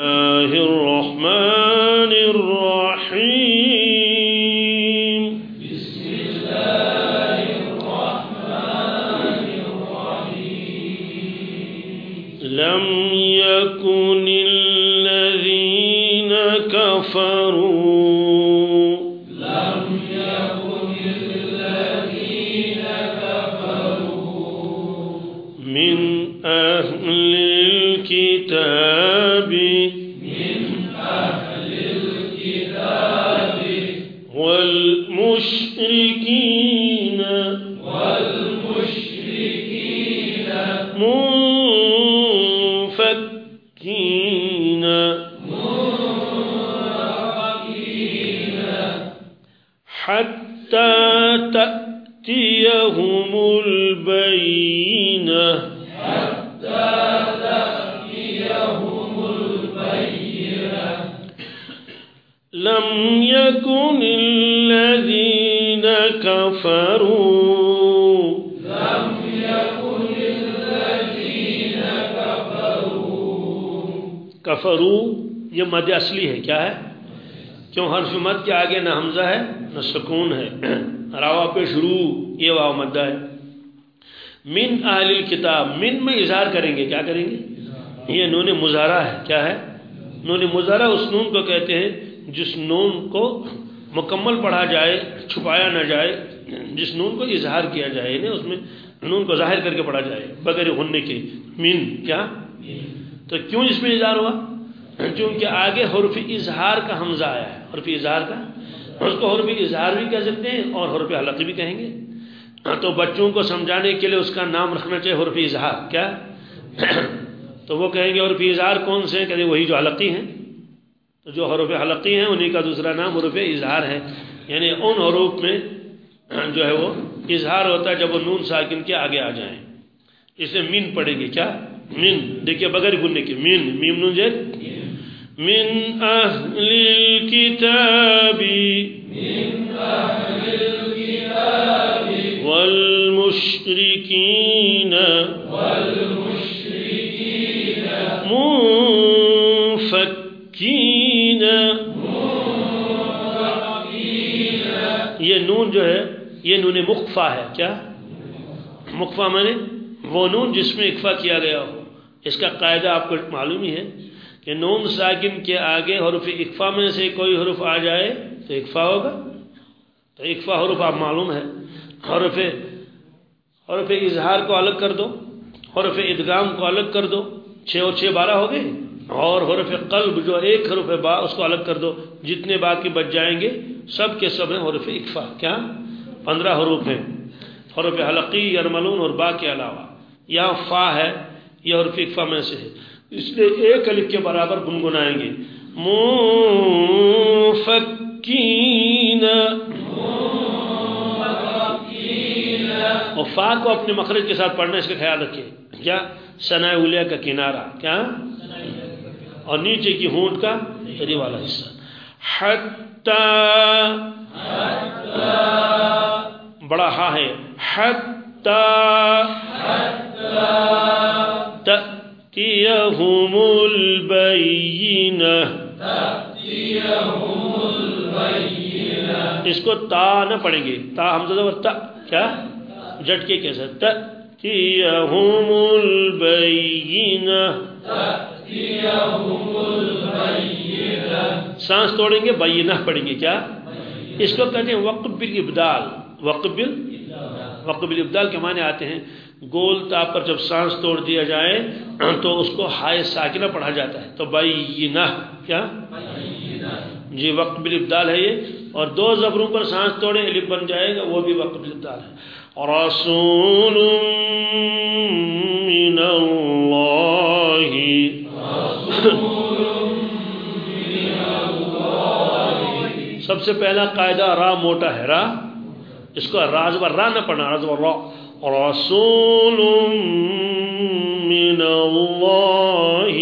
الله الرحمن الرحيم. بسم الله الرحمن الرحيم لم يكن الذين كفروا. لم يكن منفكين حتى تأتيهم البينة حتى تأتيهم البينة لم يكن الذين كفروا کفرو، یہ مد اصلی ہے، کیا ہے؟ کیوں حرف مد کے آگے نہ حمزہ ہے، نہ سکون ہے؟ راوا پہ شروع، یہ واو مدہ ہے۔ من اہل الکتاب، من میں اظہار کریں گے، کیا کریں گے؟ یہ نون مظاہرہ ہے، کیا ہے؟ نون مظاہرہ اس نون کو کہتے ہیں جس نون کو مکمل پڑھا جائے، چھپایا نہ جائے، جس نون کو اظہار کیا جائے یعنی اس میں نون کو ظاہر کر کے پڑھا جائے بغیر غننے کے۔ من، کیا؟ تو کیوں اس میں اظہار ہوا؟ کیونکہ آگے حرف اظہار کا حمزہ آیا ہے۔ حرف اظہار کا؟ اس کو حرف اظہار بھی کہہ سکتے ہیں اور حرف حلقی بھی کہیں گے۔ تو بچوں کو سمجھانے کے لیے اس کا نام رکھنا چاہیے حرف اظہار۔ کیا؟ تو وہ کہیں گے حرف اظہار کون سے ہیں؟ کہتے وہی جو حلقی ہیں۔ تو جو حروف حلقی ہیں، انہی کا دوسرا نام حروف اظہار ہے۔ یعنی ان حروف میں جو ہے وہ اظہار ہوتا ہے جب وہ نون ساکن کے آگے آ جائیں۔ اسے مین پڑھیں گے کیا؟ مین، دیکھیے بغیر گننے کے، مین، میم نون جیت؟ من اہل الكتاب من اہل الكتاب والمشرکین والمشرکین منفکین۔ یہ نون جو ہے، یہ نون مخفا ہے، کیا؟ مخفا مانے؟ وہ نون جس میں اکفا کیا گیا ہو۔ اس کا قاعدہ آپ کو معلوم ہی ہے کہ نون ساکن کے آگے حروف اکفا میں سے کوئی حروف آ جائے تو اکفا ہوگا۔ تو اکفا حروف آپ معلوم ہے حروف حروف اظہار کو الگ کر دو۔ حروف ادغام کو الگ کر دو۔ چھ اور چھ بارہ ہو گئے۔ اور حروف قلب جو ایک حروف با اس کو الگ کر دو۔ جتنے باقی بچ جائیں گے، سب کے سب ہیں حروف اکفا۔ کیا؟ پندرہ حروف ہیں۔ حروف حلقی، یرملون اور با کے علاوہ۔ یہاں فا ہے۔ یہ حروف اکفا میں سے ہے۔ اس لیے ایک الف کے برابر گنگنائیں گے۔ منفکین اور فا کو اپنے مخرج کے ساتھ پڑھنا، اس کا خیال رکھیں کیا؟ ثنا اولیا کا کنارہ۔ کیا؟ اور نیچے کی ہونٹ کا قریب والا حصہ۔ حتی بڑا ہا ہے۔ حتی تأتيهم البينة. تأتيهم البينة اس کو تا نہ پڑھیں گے۔ تا ہم زدہ تا کیا؟ جھٹکے کیسا تأتيهم البينة تأتيهم البينة۔ سانس توڑیں گے، بینہ پڑھیں گے۔ کیا؟ اس کو کہتے ہیں وقب بالابدال وقب وقب بالابدال کے معنی آتے ہیں گول تا پر جب سانس توڑ دیا جائے تو اس کو ہائے ساکنہ پڑھا جاتا ہے۔ تو بینہ کیا؟ جی وقت بالابدال ہے یہ۔ اور دو زبروں پر سانس توڑے الف بن جائے گا وہ بھی وقت بالابدال ہے۔ رسول من اللہ۔ سب سے پہلا قاعدہ را موٹا ہے را۔ اس کو راز و را نہ پڑھنا، راز و را. رسول من اللہ.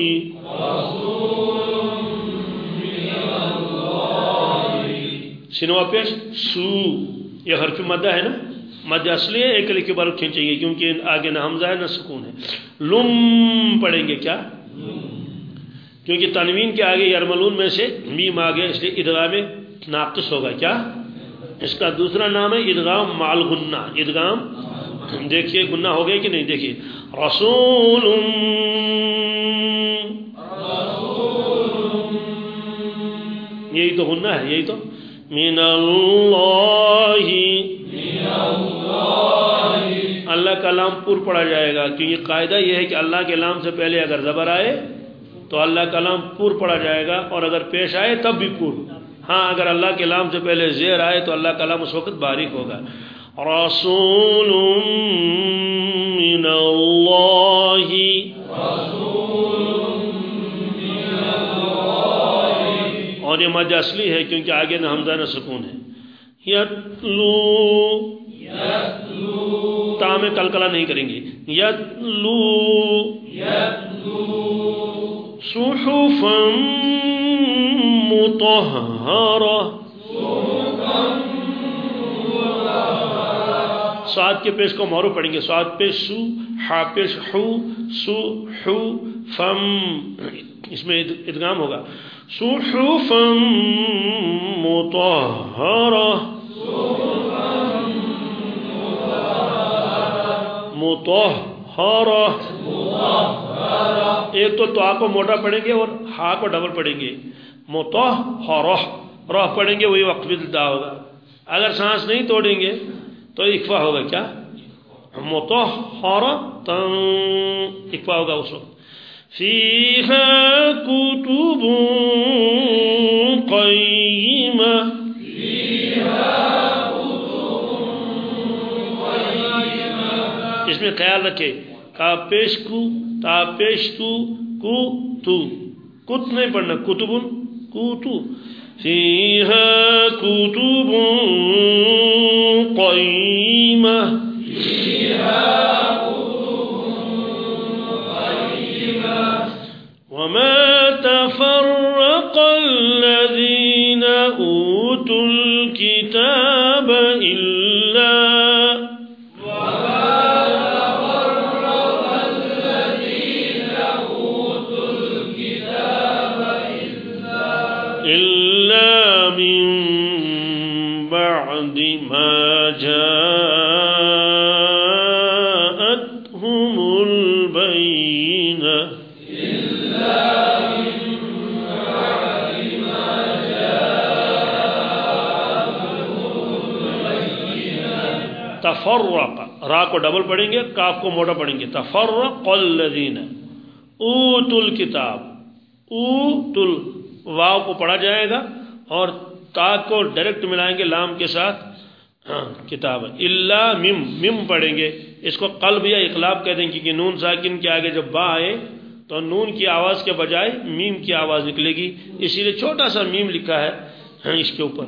سنوا پیش، سو. یہ حرف مدہ ہے نا؟ مدہ اصلی ہے ایک لکھ کے بار کھینچیں گے کیونکہ آگے نہ حمزہ ہے، نہ سکون ہے. لم پڑھیں گے کیا؟ کیونکہ تنوین کے آگے یرملون میں سے میم آگے، اس لیے ادغام ناقص ہوگا، کیا؟ اس کا دوسرا نام ہے ادغام مال گنہ ادغام۔ دیکھیے گنہ ہو گیا کہ نہیں؟ دیکھیے۔ رسول یہی تو گنہ ہے، یہی تو۔ من اللہ اللہ کا لام پور پڑا جائے گا۔ کیونکہ قاعدہ یہ ہے کہ اللہ کے لام سے پہلے اگر زبر آئے تو اللہ کا لام پور پڑا جائے گا اور اگر پیش آئے تب بھی پور ہاں اگر اللہ کے لام سے پہلے زیر آئے تو اللہ کا لام اس وقت باریک ہوگا۔ رسول من اللہ۔ اور یہ مد اصلی ہے کیونکہ آگے نہ حمزہ نہ سکون ہے۔ یتلو۔ تا میں کلکلا نہیں کریں گے۔ یتلو۔ صحفا مطہرہ۔ سعاد کے پیش کو مورو پڑھیں گے۔ سعاد پیش سو ہا پیش حو، سو، حو، فم۔ اس میں ادغام ہوگا۔ صحفا مطہرہ۔ مطہرہ۔ ایک تو تو کو موٹا پڑھیں گے اور ہا کو ڈبل پڑھیں گے۔ مطہرہ. رہ پڑھیں گے وہی وقت بھی ہوگا. اگر سانس نہیں توڑیں گے تو اکفا ہوگا کیا؟ مطہرہ تن. اکفا ہوگا اس وقت. فيها كتب قيمة اس میں خیال رکھے. کا پیش کو، تا پیش تو، کو تو. کت نہیں پڑھنا. کتب کو تو فيها كتب قيمة. وما تفرق الذين أوتوا بعد ما جاءتهم البينة إلا تفرق را کو ڈبل پڑھیں گے، کاف کو موٹا پڑھیں گے، تفرق الذین اوت الکتاب اوت ال واو کو پڑھا جائے گا اور تا کو ڈائریکٹ ملائیں گے لام کے ساتھ۔ ہاں کتاب۔ اللہ مم مم پڑھیں گے۔ اس کو قلب یا اقلاب کہتے ہیں، کیونکہ نون ساکن کے آگے جب با آئے، تو نون کی آواز کے بجائے میم کی آواز نکلے گی۔ اسی لیے چھوٹا سا میم لکھا ہے ہاں اس کے اوپر۔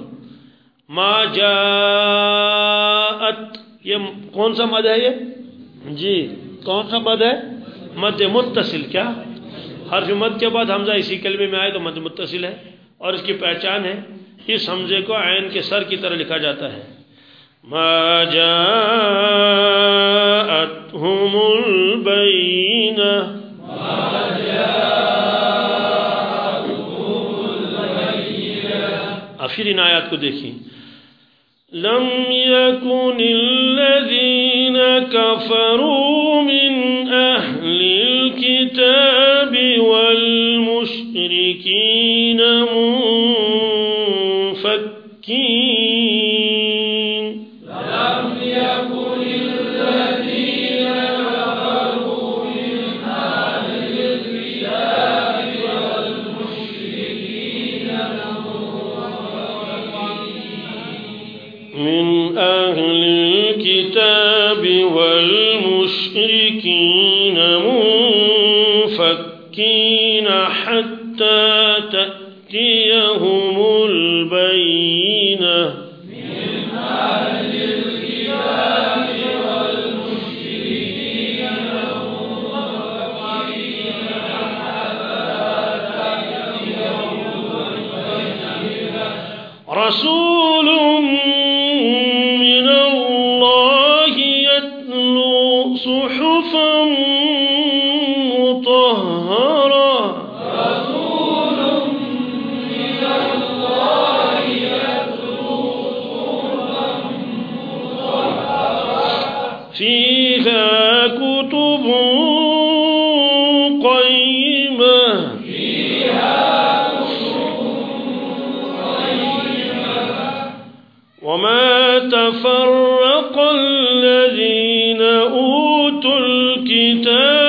ما جاءت، یہ کون سا مد ہے یہ؟ جی کون سا مد ہے؟ مد متصل۔ کیا؟ حرف مد کے بعد حمزہ اسی کلمے میں آئے تو مد متصل ہے۔ اور اس کی پہچان ہے۔ اس حمزے کو عین کے سر کی طرح لکھا جاتا ہے۔ ما جاءتهم البینہ۔ آخر ان آیات کو دیکھیں۔ لم يكن الذين كفروا من أهل الكتاب والمشركين من أهل الكتاب والمشركين منفكين حتى وما تفرق الذين أوتوا الكتاب